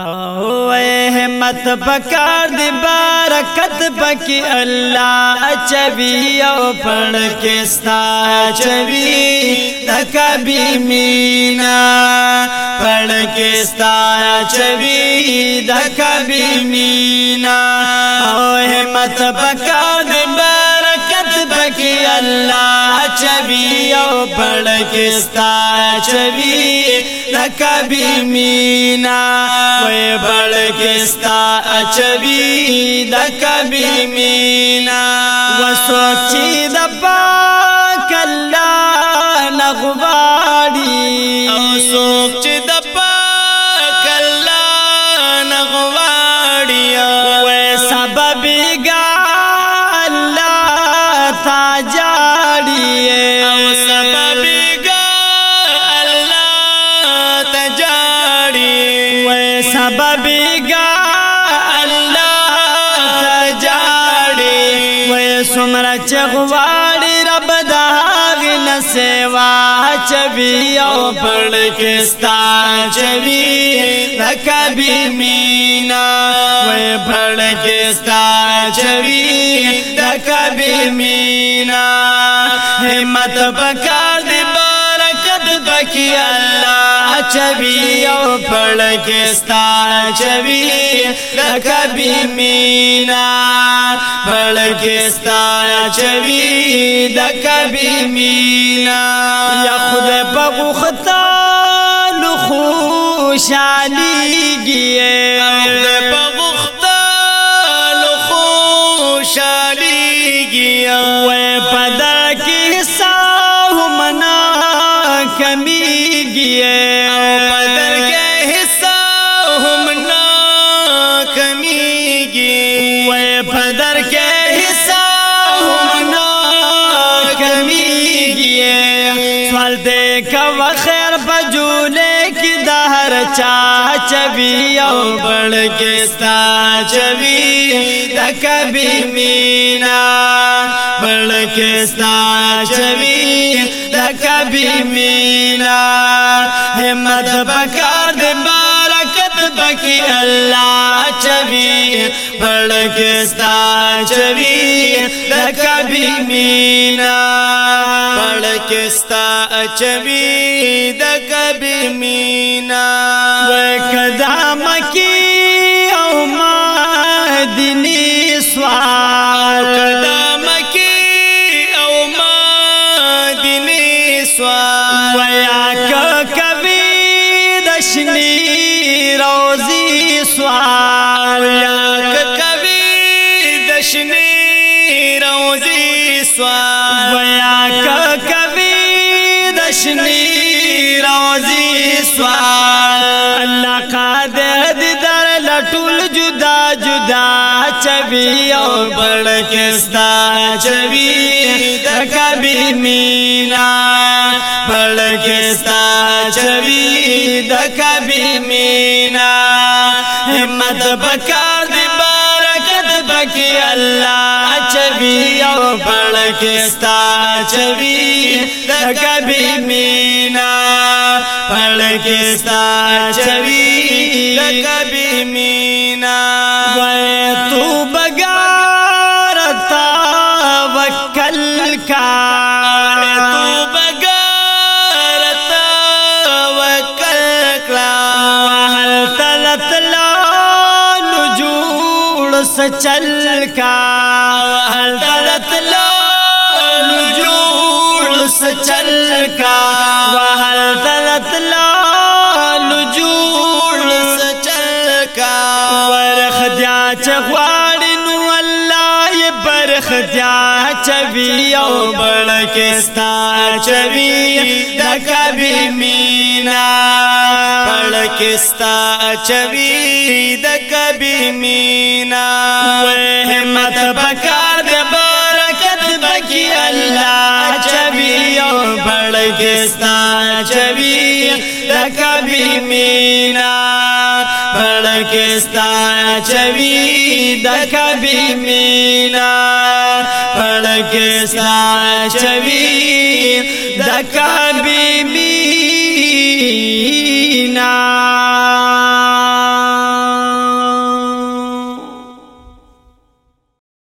او اے همت پکار دی برکت پکی الله اچوی او پړ کې ستا چوی دکبی مینا پړ کې ستا چوی دکبی مینا او همت پکار دی برکت پکی الله چوی او بڑکستا چوی لکبی مینا وی بڑکستا چوی لکبی مینا وسوچی دبا کلا نغواری او سوچی سمرا چغواڑی رب داغ نسیوا چبی او پڑکستا چبی لکبی مینا وی پڑکستا چبی لکبی مینا حمد پکار دی بارکت بکی اللہ چوي او پړکستا چوي لکه بیمینا پړکستا چوي د کبي مینا یا خدای په خطا لخوشاليږي در کے حصہ ہمنا کمی گئے سوال دے کوا خیر بجولے کی دہر چاہ چوی او بڑھ کے ستا چوی تکبی مینا بڑھ کے ستا چوی تکبی مینا حمد بکار دے بار الله اللہ چوی پڑکستا چوی لکا بی مینا پڑکستا چوی دکا بی مینا وکدا مکی او ما دینی سوار وکدا مکی او ما دینی سوار ویا کر شنی روزی سوال یا کبی د شنی روزی سوال یا کبی د شنی روزی سوال الله قادر دې در لټول جدا جدا چوي او بڑکستا چوي د کبی مینا پڑکستا چوی ساچبی دبھی مینا حمد دی بارکت بکی اللہ چوی او پڑکستا چوی ساچبی کبھی مینا پڑکستا چوی ساچی کبھی مینا وے تو بگارتا وکل کا بس چل کا هل دلت لو نجوڑ سچل کا وهل دلت لو نجوڑ سچل کا ورخ دیا چغوار نو الله ی برخ دیا چوی او بڑکستا چوی د کبی مینا سا چبی د کبی مینا مت بکا دی بار چبی پڑ کے سارا چبی کبھی مینا پڑ کے سارا چبی د کبی مینا پڑ کے سارا د کبی مینا না